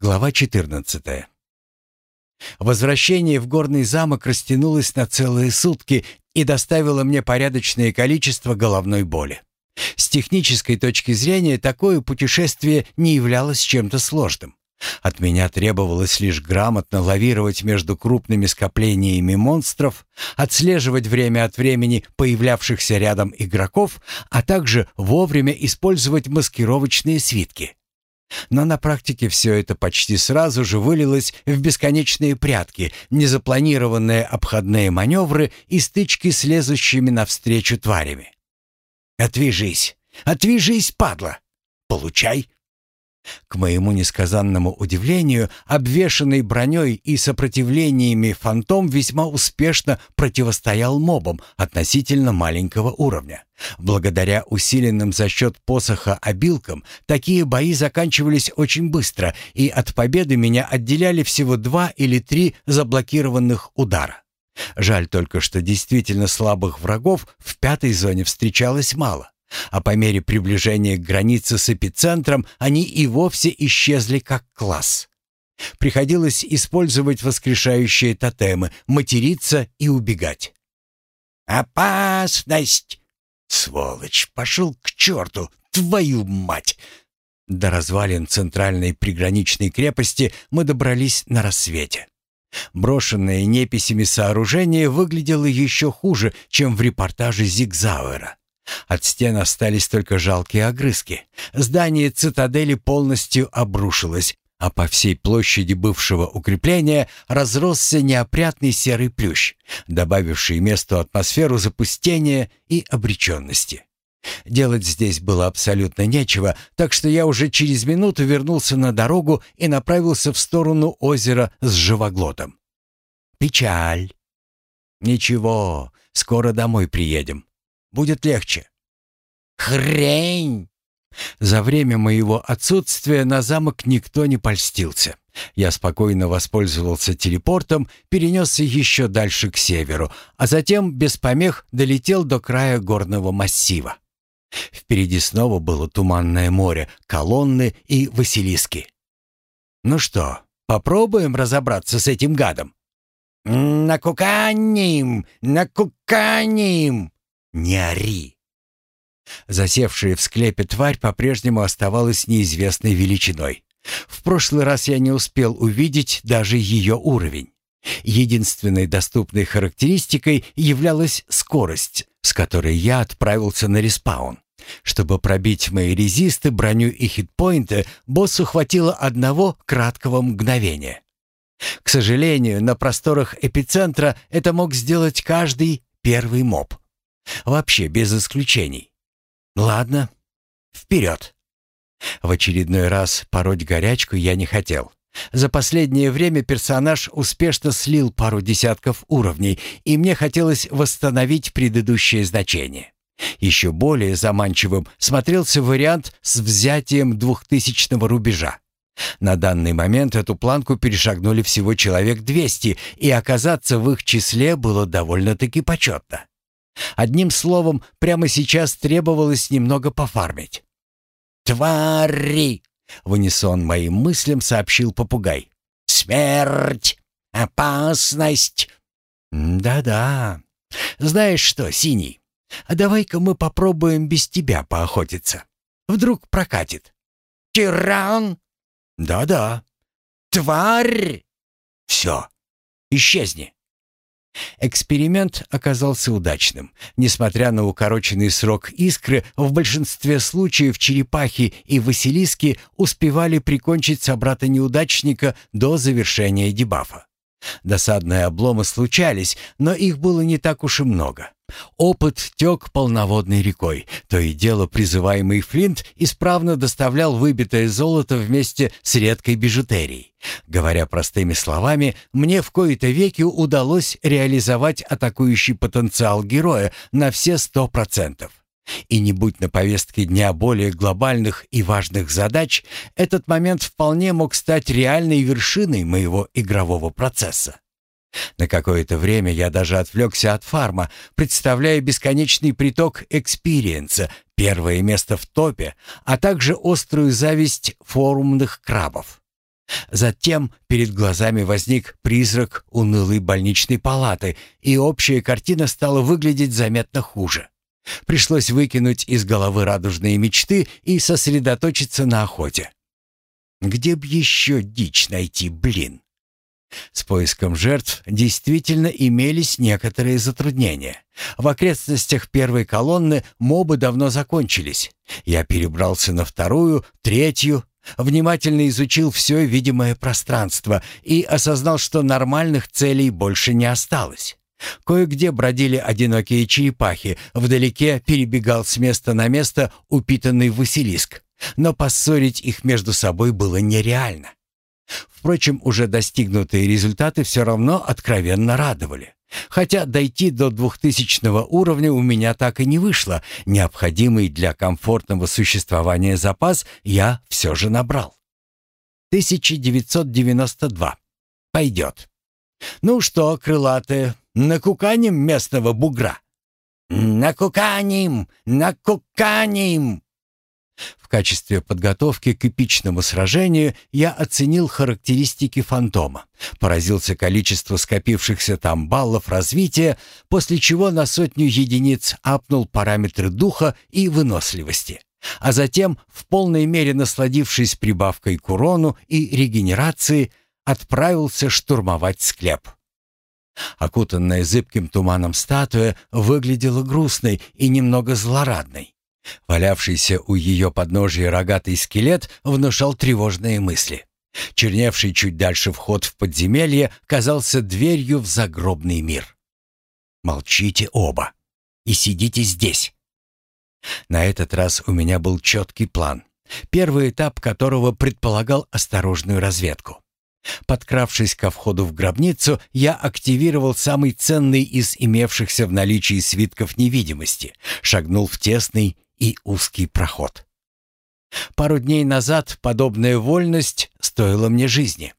Глава 14. Возвращение в горный замок растянулось на целые сутки и доставило мне порядочное количество головной боли. С технической точки зрения такое путешествие не являлось чем-то сложным. От меня требовалось лишь грамотно лавировать между крупными скоплениями монстров, отслеживать время от времени появлявшихся рядом игроков, а также вовремя использовать маскировочные свитки. Но на практике все это почти сразу же вылилось в бесконечные прятки, незапланированные обходные маневры и стычки с лезущими навстречу тварями. «Отвяжись! Отвяжись, падла! Получай!» К моему несказанному удивлению, обвешанный броней и сопротивлениями фантом весьма успешно противостоял мобам относительно маленького уровня. Благодаря усиленным за счет посоха обилкам, такие бои заканчивались очень быстро, и от победы меня отделяли всего два или три заблокированных удара. Жаль только, что действительно слабых врагов в пятой зоне встречалось мало. А по мере приближения к границе с эпицентром они и вовсе исчезли как класс. Приходилось использовать воскрешающие тотемы, материться и убегать. «Опасность!» «Сволочь! Пошел к черту! Твою мать!» До развалин центральной приграничной крепости мы добрались на рассвете. Брошенное неписями сооружение выглядело еще хуже, чем в репортаже Зигзауэра. От стен остались только жалкие огрызки. Здание цитадели полностью обрушилось, а по всей площади бывшего укрепления разросся неопрятный серый плющ, добавивший месту атмосферу запустения и обреченности. Делать здесь было абсолютно нечего, так что я уже через минуту вернулся на дорогу и направился в сторону озера с живоглотом. Печаль. Ничего, скоро домой приедем. Будет легче. Хрень! За время моего отсутствия на замок никто не польстился. Я спокойно воспользовался телепортом, перенесся еще дальше к северу, а затем без помех долетел до края горного массива. Впереди снова было туманное море, колонны и василиски. «Ну что, попробуем разобраться с этим гадом?» «Накуканим! Накуканим!» «Не ори!» Засевшая в склепе тварь по-прежнему оставалась неизвестной величиной. В прошлый раз я не успел увидеть даже ее уровень. Единственной доступной характеристикой являлась скорость, с которой я отправился на респаун. Чтобы пробить мои резисты, броню и хитпоинты, боссу хватило одного краткого мгновения. К сожалению, на просторах эпицентра это мог сделать каждый первый моб. Вообще без исключений. Ладно, вперед. В очередной раз пороть горячку я не хотел. За последнее время персонаж успешно слил пару десятков уровней, и мне хотелось восстановить предыдущее значение. Еще более заманчивым смотрелся вариант с взятием двухтысячного рубежа. На данный момент эту планку перешагнули всего человек 200, и оказаться в их числе было довольно-таки почетно. Одним словом, прямо сейчас требовалось немного пофармить. «Твари!» — в унисон моим мыслям сообщил попугай. «Смерть! Опасность!» «Да-да. Знаешь что, Синий, а давай-ка мы попробуем без тебя поохотиться. Вдруг прокатит». «Тиран!» «Да-да». «Тварь!» «Все, исчезни». Эксперимент оказался удачным. Несмотря на укороченный срок искры, в большинстве случаев черепахи и василиски успевали прикончить собрата-неудачника до завершения дебафа. Досадные обломы случались, но их было не так уж и много. Опыт тек полноводной рекой. То и дело призываемый Флинт исправно доставлял выбитое золото вместе с редкой бижутерией. Говоря простыми словами, мне в кои-то веки удалось реализовать атакующий потенциал героя на все сто процентов. И не будь на повестке дня более глобальных и важных задач, этот момент вполне мог стать реальной вершиной моего игрового процесса. На какое-то время я даже отвлекся от фарма, представляя бесконечный приток экспириенса, первое место в топе, а также острую зависть форумных крабов. Затем перед глазами возник призрак унылой больничной палаты, и общая картина стала выглядеть заметно хуже. Пришлось выкинуть из головы радужные мечты и сосредоточиться на охоте. Где б еще дичь найти, блин? С поиском жертв действительно имелись некоторые затруднения. В окрестностях первой колонны мобы давно закончились. Я перебрался на вторую, третью, внимательно изучил все видимое пространство и осознал, что нормальных целей больше не осталось. Кое-где бродили одинокие черепахи, вдалеке перебегал с места на место упитанный Василиск, но поссорить их между собой было нереально. Впрочем, уже достигнутые результаты все равно откровенно радовали. Хотя дойти до двухтысячного уровня у меня так и не вышло, необходимый для комфортного существования запас я все же набрал. 1992. Пойдет. Ну что, крылатые, накуканим местного бугра? Накуканим, накуканим. В качестве подготовки к эпичному сражению я оценил характеристики фантома, поразился количеству скопившихся там баллов развития, после чего на сотню единиц апнул параметры духа и выносливости. А затем, в полной мере насладившись прибавкой к урону и регенерации, отправился штурмовать склеп. Окутанная зыбким туманом статуя выглядела грустной и немного злорадной. Валявшийся у ее подножия рогатый скелет внушал тревожные мысли. Черневший чуть дальше вход в подземелье казался дверью в загробный мир. «Молчите оба и сидите здесь». На этот раз у меня был четкий план, первый этап которого предполагал осторожную разведку. Подкравшись ко входу в гробницу, я активировал самый ценный из имевшихся в наличии свитков невидимости, шагнул в тесный и узкий проход. Пару дней назад подобная вольность стоила мне жизни.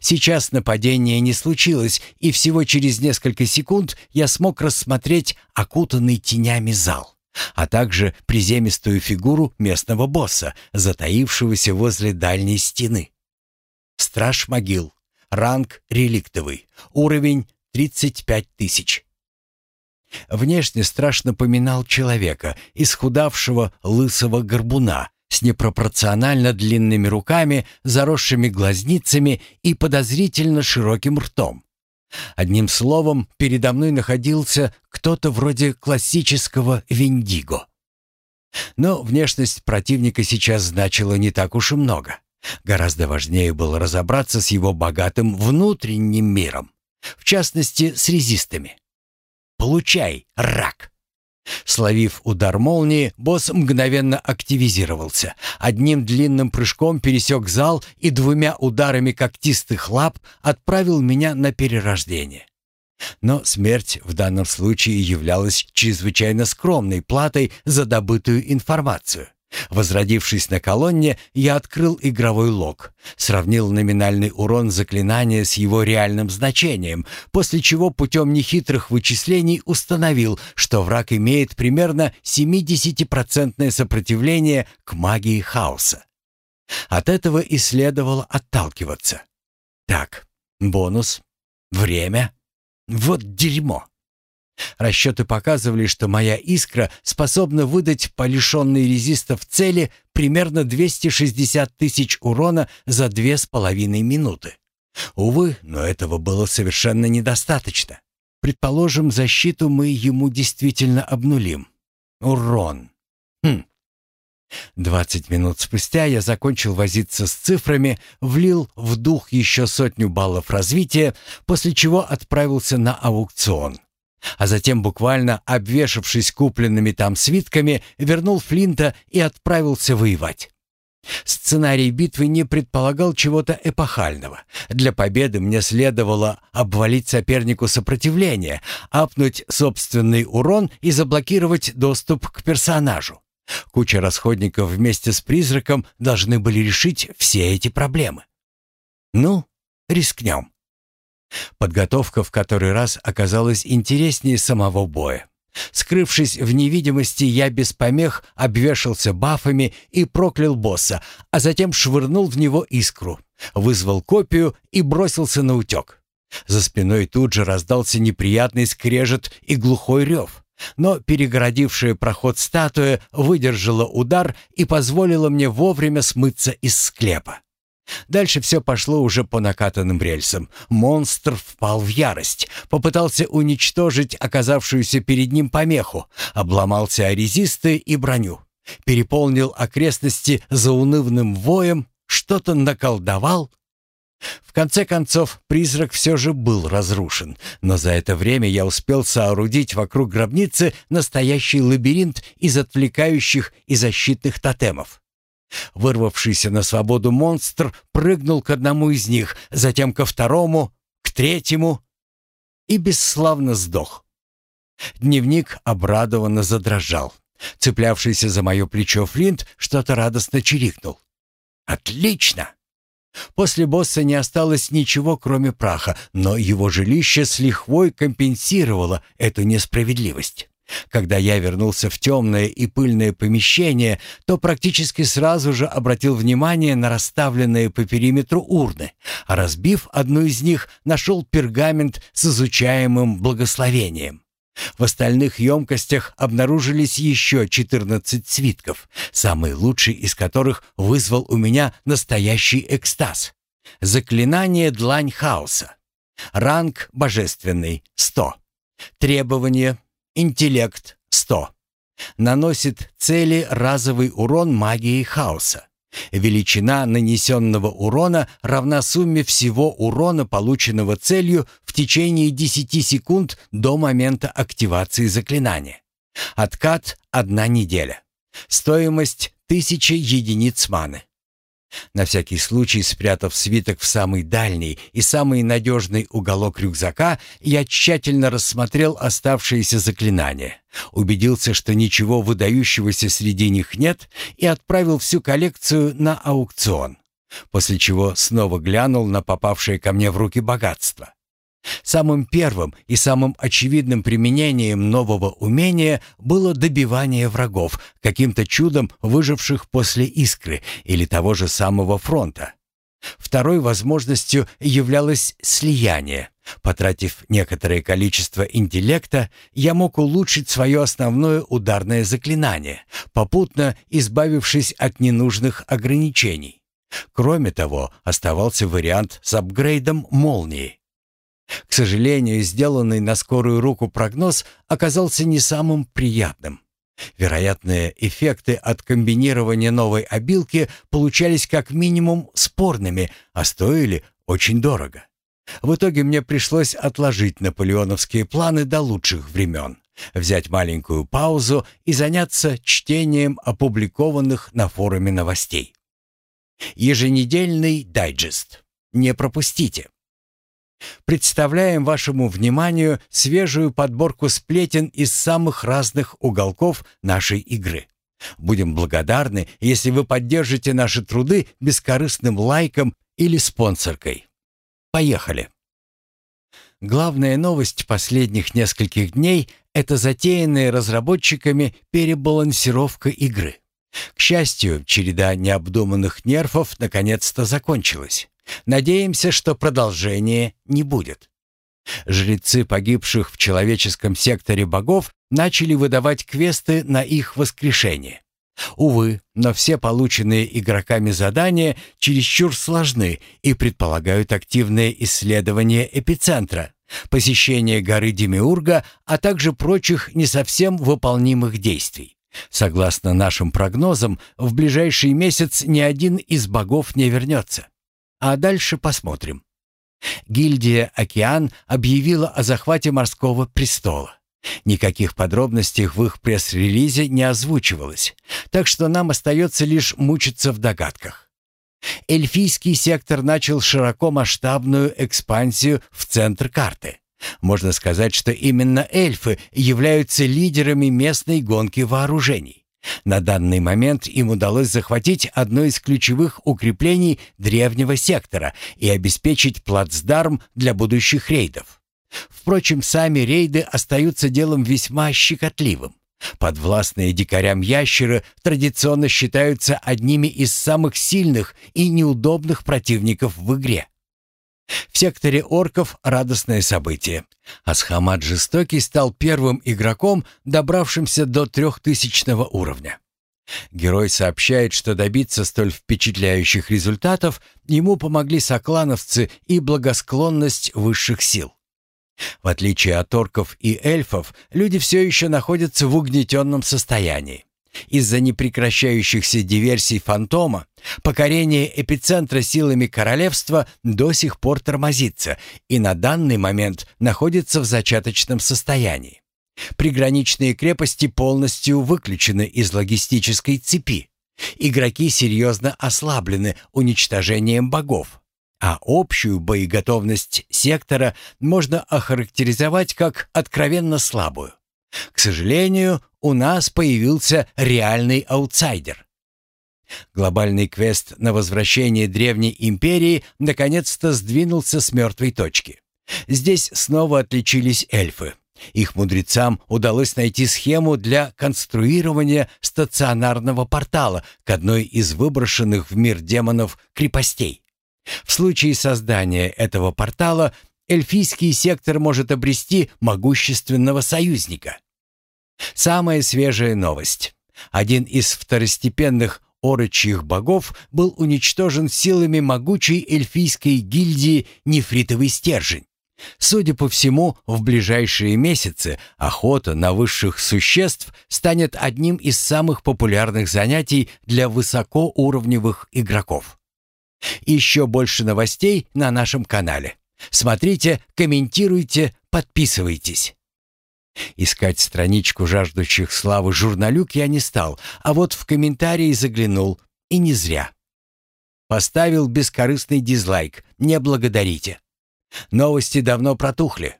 Сейчас нападение не случилось, и всего через несколько секунд я смог рассмотреть окутанный тенями зал, а также приземистую фигуру местного босса, затаившегося возле дальней стены. Страж могил. Ранг реликтовый. Уровень 35 тысяч. Внешне страшно напоминал человека, исхудавшего лысого горбуна, с непропорционально длинными руками, заросшими глазницами и подозрительно широким ртом. Одним словом, передо мной находился кто-то вроде классического Виндиго. Но внешность противника сейчас значила не так уж и много. Гораздо важнее было разобраться с его богатым внутренним миром, в частности, с резистами. Получай, рак!» Словив удар молнии, босс мгновенно активизировался. Одним длинным прыжком пересек зал и двумя ударами когтистых лап отправил меня на перерождение. Но смерть в данном случае являлась чрезвычайно скромной платой за добытую информацию. Возродившись на колонне, я открыл игровой лог, сравнил номинальный урон заклинания с его реальным значением, после чего путем нехитрых вычислений установил, что враг имеет примерно 70% сопротивление к магии хаоса. От этого и следовало отталкиваться. Так, бонус, время. Вот дерьмо. Расчеты показывали, что моя искра способна выдать по лишенной резистов цели примерно 260 тысяч урона за две с половиной минуты. Увы, но этого было совершенно недостаточно. Предположим, защиту мы ему действительно обнулим. Урон. Хм. Двадцать минут спустя я закончил возиться с цифрами, влил в дух еще сотню баллов развития, после чего отправился на аукцион а затем, буквально обвешавшись купленными там свитками, вернул Флинта и отправился воевать. Сценарий битвы не предполагал чего-то эпохального. Для победы мне следовало обвалить сопернику сопротивление, апнуть собственный урон и заблокировать доступ к персонажу. Куча расходников вместе с призраком должны были решить все эти проблемы. Ну, рискнем. Подготовка в который раз оказалась интереснее самого боя. Скрывшись в невидимости, я без помех обвешался бафами и проклял босса, а затем швырнул в него искру, вызвал копию и бросился на утек. За спиной тут же раздался неприятный скрежет и глухой рев, но перегородившая проход статуя выдержала удар и позволила мне вовремя смыться из склепа. Дальше все пошло уже по накатанным рельсам. Монстр впал в ярость, попытался уничтожить оказавшуюся перед ним помеху, обломался о резисты и броню, переполнил окрестности заунывным воем, что-то наколдовал. В конце концов, призрак все же был разрушен, но за это время я успел соорудить вокруг гробницы настоящий лабиринт из отвлекающих и защитных тотемов. Вырвавшийся на свободу монстр прыгнул к одному из них, затем ко второму, к третьему и бесславно сдох. Дневник обрадованно задрожал. Цеплявшийся за мое плечо Флинт что-то радостно чирикнул. «Отлично!» После босса не осталось ничего, кроме праха, но его жилище с лихвой компенсировало эту несправедливость. Когда я вернулся в темное и пыльное помещение, то практически сразу же обратил внимание на расставленные по периметру урны, а разбив одну из них, нашел пергамент с изучаемым благословением. В остальных емкостях обнаружились еще 14 свитков, самый лучший из которых вызвал у меня настоящий экстаз. Заклинание «Длань хаоса». Ранг «Божественный» — 100. Требование Интеллект 100. Наносит цели разовый урон магией хаоса. Величина нанесенного урона равна сумме всего урона, полученного целью в течение 10 секунд до момента активации заклинания. Откат – одна неделя. Стоимость – 1000 единиц маны. На всякий случай, спрятав свиток в самый дальний и самый надежный уголок рюкзака, я тщательно рассмотрел оставшиеся заклинания, убедился, что ничего выдающегося среди них нет, и отправил всю коллекцию на аукцион, после чего снова глянул на попавшее ко мне в руки богатство. Самым первым и самым очевидным применением нового умения было добивание врагов, каким-то чудом выживших после искры или того же самого фронта. Второй возможностью являлось слияние. Потратив некоторое количество интеллекта, я мог улучшить свое основное ударное заклинание, попутно избавившись от ненужных ограничений. Кроме того, оставался вариант с апгрейдом молнии. К сожалению, сделанный на скорую руку прогноз оказался не самым приятным. Вероятные эффекты от комбинирования новой обилки получались как минимум спорными, а стоили очень дорого. В итоге мне пришлось отложить наполеоновские планы до лучших времен, взять маленькую паузу и заняться чтением опубликованных на форуме новостей. Еженедельный дайджест. Не пропустите. Представляем вашему вниманию свежую подборку сплетен из самых разных уголков нашей игры. Будем благодарны, если вы поддержите наши труды бескорыстным лайком или спонсоркой. Поехали! Главная новость последних нескольких дней – это затеянная разработчиками перебалансировка игры. К счастью, череда необдуманных нервов наконец-то закончилась. Надеемся, что продолжения не будет. Жрецы погибших в человеческом секторе богов начали выдавать квесты на их воскрешение. Увы, но все полученные игроками задания чересчур сложны и предполагают активное исследование эпицентра, посещение горы Демиурга, а также прочих не совсем выполнимых действий. Согласно нашим прогнозам, в ближайший месяц ни один из богов не вернется. А дальше посмотрим. Гильдия «Океан» объявила о захвате морского престола. Никаких подробностей в их пресс-релизе не озвучивалось, так что нам остается лишь мучиться в догадках. Эльфийский сектор начал широкомасштабную экспансию в центр карты. Можно сказать, что именно эльфы являются лидерами местной гонки вооружений. На данный момент им удалось захватить одно из ключевых укреплений древнего сектора и обеспечить плацдарм для будущих рейдов. Впрочем, сами рейды остаются делом весьма щекотливым. Подвластные дикарям ящеры традиционно считаются одними из самых сильных и неудобных противников в игре. В секторе орков радостное событие. Асхамад Жестокий стал первым игроком, добравшимся до трехтысячного уровня. Герой сообщает, что добиться столь впечатляющих результатов ему помогли соклановцы и благосклонность высших сил. В отличие от орков и эльфов, люди все еще находятся в угнетенном состоянии. Из-за непрекращающихся диверсий фантома покорение эпицентра силами королевства до сих пор тормозится и на данный момент находится в зачаточном состоянии. Приграничные крепости полностью выключены из логистической цепи. Игроки серьезно ослаблены уничтожением богов а общую боеготовность сектора можно охарактеризовать как откровенно слабую. К сожалению, у нас появился реальный аутсайдер. Глобальный квест на возвращение Древней Империи наконец-то сдвинулся с мертвой точки. Здесь снова отличились эльфы. Их мудрецам удалось найти схему для конструирования стационарного портала к одной из выброшенных в мир демонов крепостей. В случае создания этого портала эльфийский сектор может обрести могущественного союзника. Самая свежая новость. Один из второстепенных орочьих богов был уничтожен силами могучей эльфийской гильдии Нефритовый стержень. Судя по всему, в ближайшие месяцы охота на высших существ станет одним из самых популярных занятий для высокоуровневых игроков. Еще больше новостей на нашем канале. Смотрите, комментируйте, подписывайтесь. Искать страничку жаждущих славы журналюк я не стал, а вот в комментарии заглянул, и не зря. Поставил бескорыстный дизлайк, не благодарите. Новости давно протухли.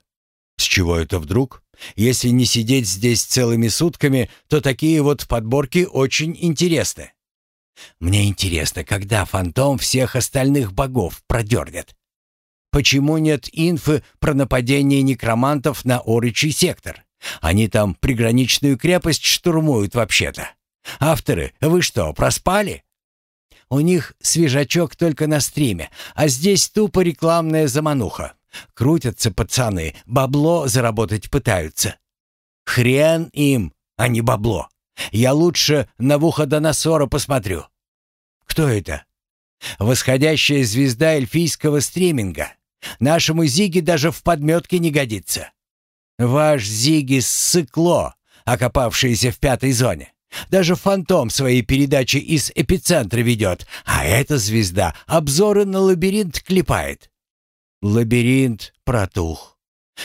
С чего это вдруг? Если не сидеть здесь целыми сутками, то такие вот подборки очень интересны. Мне интересно, когда фантом всех остальных богов продернет? Почему нет инфы про нападение некромантов на Оричий сектор? Они там приграничную крепость штурмуют вообще-то. Авторы, вы что, проспали? У них свежачок только на стриме, а здесь тупо рекламная замануха. Крутятся пацаны, бабло заработать пытаются. Хрен им, а не бабло. Я лучше на Вуходоносора посмотрю. Кто это? Восходящая звезда эльфийского стриминга. Нашему Зиге даже в подметке не годится. Ваш Зиги ссыкло, окопавшееся в пятой зоне. Даже фантом свои передачи из эпицентра ведет, а эта звезда обзоры на лабиринт клепает. Лабиринт протух.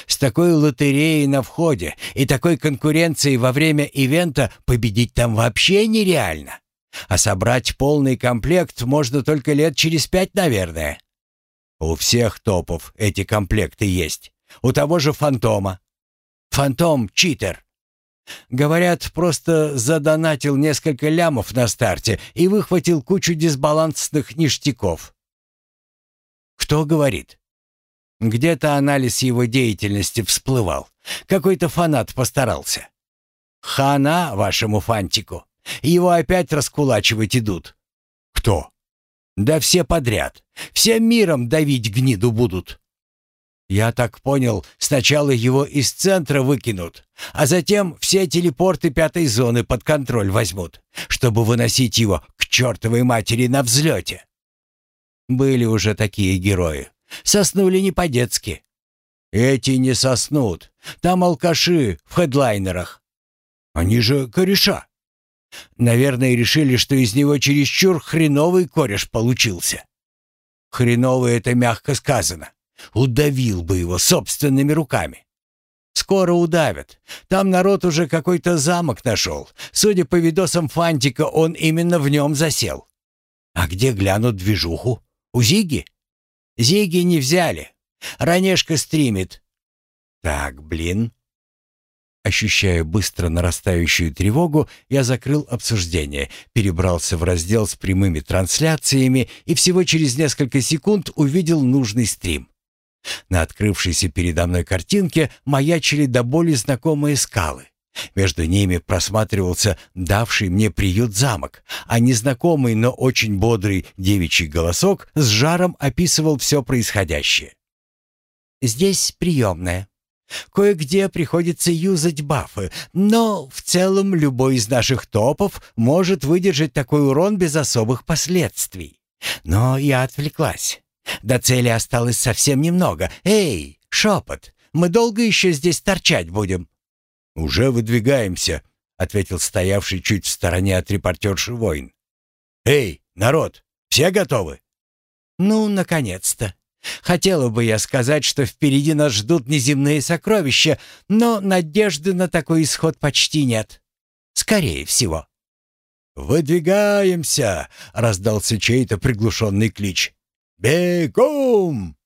С такой лотереей на входе и такой конкуренцией во время ивента победить там вообще нереально. А собрать полный комплект можно только лет через пять, наверное. У всех топов эти комплекты есть. У того же Фантома. Фантом — читер. Говорят, просто задонатил несколько лямов на старте и выхватил кучу дисбалансных ништяков. Кто говорит? Где-то анализ его деятельности всплывал. Какой-то фанат постарался. Хана вашему фантику. Его опять раскулачивать идут. Кто? Да все подряд. Всем миром давить гниду будут. Я так понял, сначала его из центра выкинут, а затем все телепорты пятой зоны под контроль возьмут, чтобы выносить его к чертовой матери на взлете. Были уже такие герои. Соснули не по-детски. Эти не соснут. Там алкаши в хедлайнерах. Они же кореша. Наверное, решили, что из него чересчур хреновый кореш получился. Хреновый — это мягко сказано. Удавил бы его собственными руками. Скоро удавят. Там народ уже какой-то замок нашел. Судя по видосам Фантика, он именно в нем засел. А где глянут движуху? У Зиги? Зиги не взяли. Ранешка стримит. Так, блин. Ощущая быстро нарастающую тревогу, я закрыл обсуждение, перебрался в раздел с прямыми трансляциями и всего через несколько секунд увидел нужный стрим. На открывшейся передо мной картинке маячили до боли знакомые скалы. Между ними просматривался давший мне приют замок, а незнакомый, но очень бодрый девичий голосок с жаром описывал все происходящее. «Здесь приемная. Кое-где приходится юзать бафы, но в целом любой из наших топов может выдержать такой урон без особых последствий. Но я отвлеклась. До цели осталось совсем немного. Эй, шепот, мы долго еще здесь торчать будем?» «Уже выдвигаемся», — ответил стоявший чуть в стороне от репортерши воин. «Эй, народ, все готовы?» «Ну, наконец-то. Хотела бы я сказать, что впереди нас ждут неземные сокровища, но надежды на такой исход почти нет. Скорее всего». «Выдвигаемся!» — раздался чей-то приглушенный клич. «Бегом!»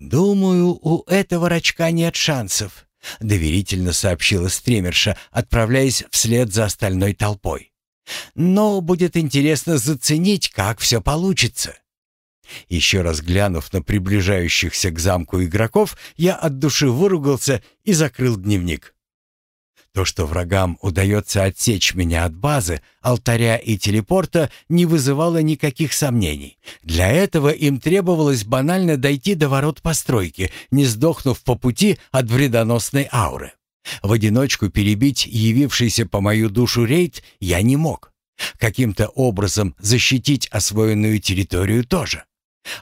«Думаю, у этого рачка нет шансов», — доверительно сообщила стримерша, отправляясь вслед за остальной толпой. «Но будет интересно заценить, как все получится». Еще раз глянув на приближающихся к замку игроков, я от души выругался и закрыл дневник. То, что врагам удается отсечь меня от базы, алтаря и телепорта, не вызывало никаких сомнений. Для этого им требовалось банально дойти до ворот постройки, не сдохнув по пути от вредоносной ауры. В одиночку перебить явившийся по мою душу рейд я не мог. Каким-то образом защитить освоенную территорию тоже.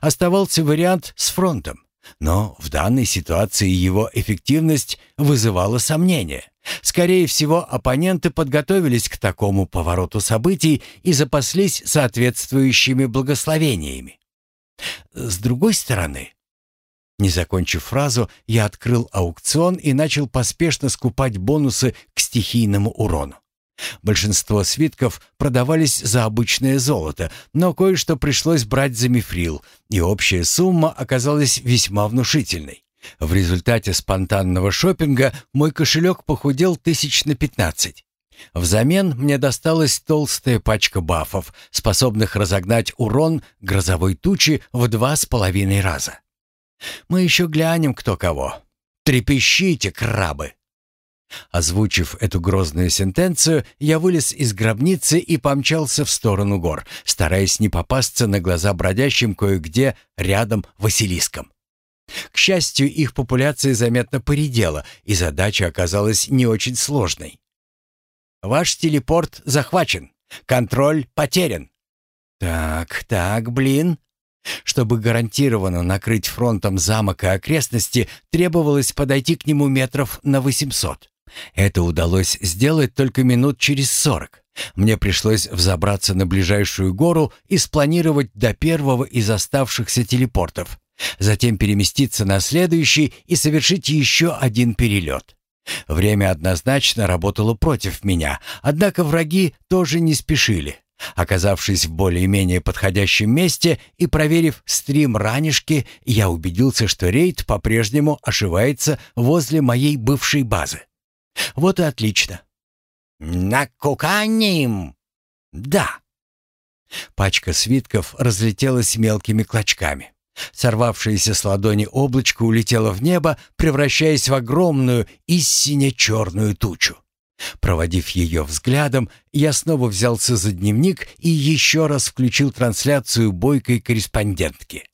Оставался вариант с фронтом. Но в данной ситуации его эффективность вызывала сомнения. Скорее всего, оппоненты подготовились к такому повороту событий и запаслись соответствующими благословениями. С другой стороны, не закончив фразу, я открыл аукцион и начал поспешно скупать бонусы к стихийному урону. Большинство свитков продавались за обычное золото, но кое-что пришлось брать за мифрил, и общая сумма оказалась весьма внушительной. В результате спонтанного шопинга мой кошелек похудел тысяч на пятнадцать. Взамен мне досталась толстая пачка бафов, способных разогнать урон грозовой тучи в два с половиной раза. Мы еще глянем кто кого. Трепещите, крабы! Озвучив эту грозную сентенцию, я вылез из гробницы и помчался в сторону гор, стараясь не попасться на глаза бродящим кое-где рядом Василиском. К счастью, их популяция заметно поредела, и задача оказалась не очень сложной. «Ваш телепорт захвачен. Контроль потерян». «Так, так, блин». Чтобы гарантированно накрыть фронтом замок и окрестности, требовалось подойти к нему метров на восемьсот. Это удалось сделать только минут через сорок. Мне пришлось взобраться на ближайшую гору и спланировать до первого из оставшихся телепортов. Затем переместиться на следующий и совершить еще один перелет. Время однозначно работало против меня, однако враги тоже не спешили. Оказавшись в более-менее подходящем месте и проверив стрим ранешки, я убедился, что рейд по-прежнему ошивается возле моей бывшей базы. Вот и отлично. «Накуканим!» «Да». Пачка свитков разлетелась мелкими клочками. Сорвавшееся с ладони облачко улетело в небо, превращаясь в огромную, истинно черную тучу. Проводив ее взглядом, я снова взялся за дневник и еще раз включил трансляцию бойкой корреспондентки.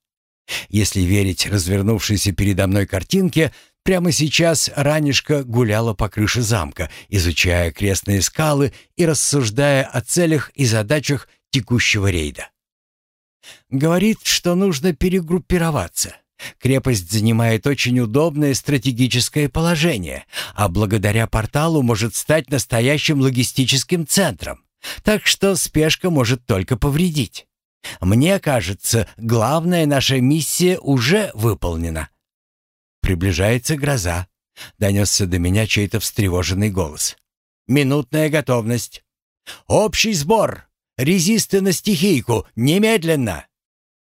Если верить развернувшейся передо мной картинке, Прямо сейчас Ранишка гуляла по крыше замка, изучая крестные скалы и рассуждая о целях и задачах текущего рейда. Говорит, что нужно перегруппироваться. Крепость занимает очень удобное стратегическое положение, а благодаря порталу может стать настоящим логистическим центром. Так что спешка может только повредить. Мне кажется, главная наша миссия уже выполнена. Приближается гроза. Донесся до меня чей-то встревоженный голос. Минутная готовность. Общий сбор. Резисты на стихийку. Немедленно.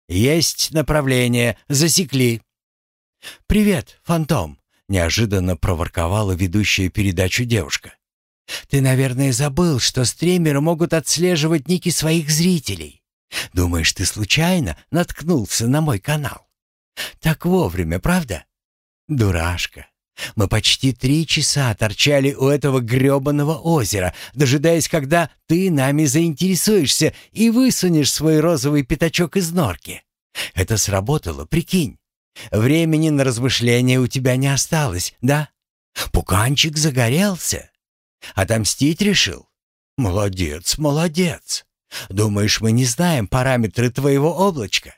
Есть направление. Засекли. Привет, фантом. Неожиданно проворковала ведущая передачу девушка. Ты, наверное, забыл, что стримеры могут отслеживать ники своих зрителей. Думаешь, ты случайно наткнулся на мой канал? Так вовремя, правда? Дурашка. Мы почти три часа торчали у этого грёбаного озера, дожидаясь, когда ты нами заинтересуешься и высунешь свой розовый пятачок из норки. Это сработало, прикинь. Времени на размышления у тебя не осталось, да? Пуканчик загорелся. Отомстить решил? Молодец, молодец. Думаешь, мы не знаем параметры твоего облачка?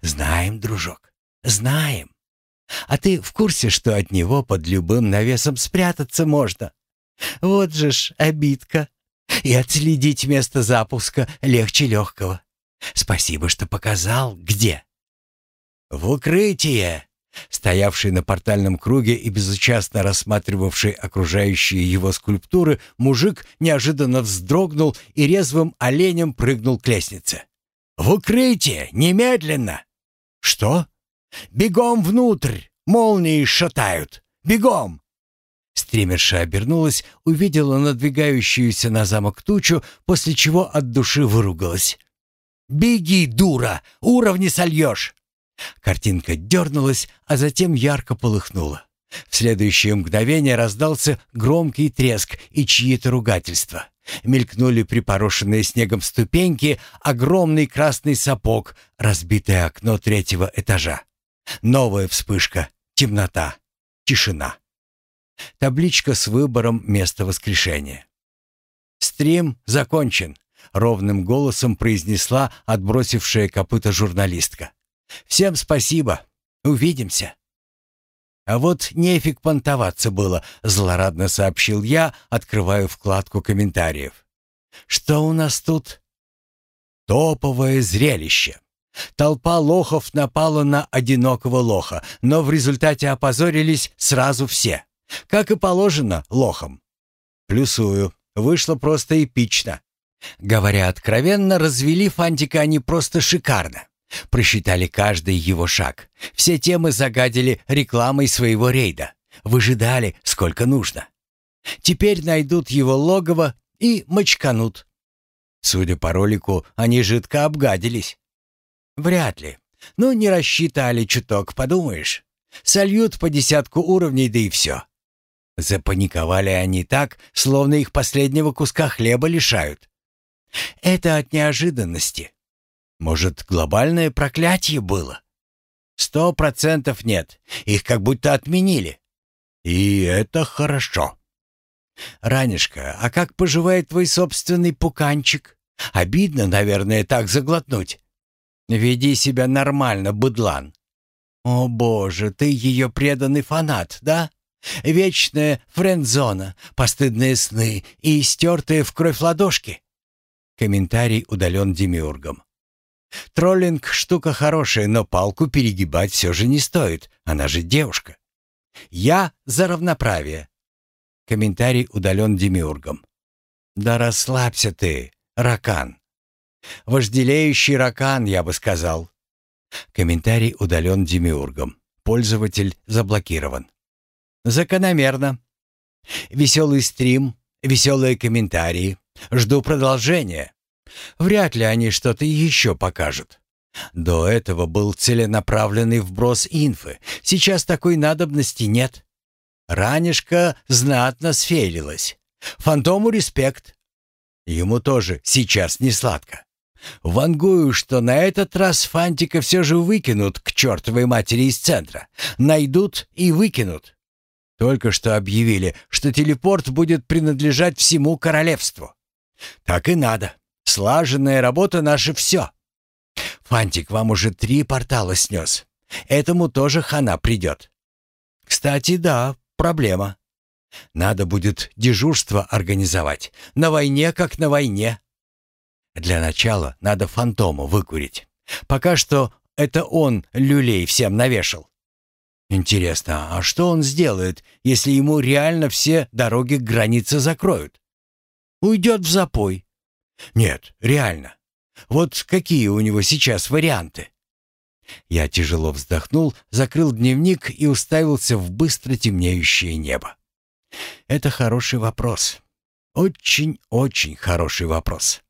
Знаем, дружок, знаем. А ты в курсе, что от него под любым навесом спрятаться можно? Вот же ж обидка. И отследить место запуска легче легкого. Спасибо, что показал, где. В укрытие. Стоявший на портальном круге и безучастно рассматривавший окружающие его скульптуры, мужик неожиданно вздрогнул и резвым оленем прыгнул к лестнице. «В укрытие! Немедленно!» «Что?» «Бегом внутрь! Молнии шатают! Бегом!» Стримерша обернулась, увидела надвигающуюся на замок тучу, после чего от души выругалась. «Беги, дура! Уровни сольешь!» Картинка дернулась, а затем ярко полыхнула. В следующее мгновение раздался громкий треск и чьи-то ругательства. Мелькнули припорошенные снегом ступеньки, огромный красный сапог, разбитое окно третьего этажа. Новая вспышка, темнота, тишина. Табличка с выбором места воскрешения. «Стрим закончен», — ровным голосом произнесла отбросившая копыта журналистка. «Всем спасибо. Увидимся». «А вот нефиг понтоваться было», — злорадно сообщил я, открывая вкладку комментариев. «Что у нас тут?» «Топовое зрелище. Толпа лохов напала на одинокого лоха, но в результате опозорились сразу все. Как и положено лохам. Плюсую. Вышло просто эпично. Говоря откровенно, развели Фантика они просто шикарно. Просчитали каждый его шаг. Все темы загадили рекламой своего рейда. Выжидали, сколько нужно. Теперь найдут его логово и мочканут. Судя по ролику, они жидко обгадились. Вряд ли. Ну, не рассчитали чуток, подумаешь. Сольют по десятку уровней, да и все. Запаниковали они так, словно их последнего куска хлеба лишают. Это от неожиданности. Может, глобальное проклятие было? Сто процентов нет. Их как будто отменили. И это хорошо. Ранешка, а как поживает твой собственный пуканчик? Обидно, наверное, так заглотнуть. Веди себя нормально, быдлан. О боже, ты ее преданный фанат, да? Вечная френдзона, постыдные сны и стертые в кровь ладошки. Комментарий удален демиургом. Троллинг — штука хорошая, но палку перегибать все же не стоит, она же девушка. Я за равноправие. Комментарий удален демиургом. Да расслабься ты, ракан. Вожделеющий ракан, я бы сказал. Комментарий удален демиургом. Пользователь заблокирован. Закономерно. Веселый стрим, веселые комментарии. Жду продолжения. Вряд ли они что-то еще покажут. До этого был целенаправленный вброс инфы. Сейчас такой надобности нет. Ранешка знатно сфейлилась. Фантому респект. Ему тоже сейчас не сладко. Вангую, что на этот раз Фантика все же выкинут к чертовой матери из центра. Найдут и выкинут. Только что объявили, что телепорт будет принадлежать всему королевству. Так и надо. Слаженная работа — наше все. Фантик вам уже три портала снес. Этому тоже хана придет. Кстати, да, проблема. Надо будет дежурство организовать. На войне как на войне. Для начала надо фантому выкурить. Пока что это он люлей всем навешал. Интересно, а что он сделает, если ему реально все дороги к границе закроют? Уйдет в запой. Нет, реально. Вот какие у него сейчас варианты? Я тяжело вздохнул, закрыл дневник и уставился в быстро темнеющее небо. Это хороший вопрос. Очень-очень хороший вопрос.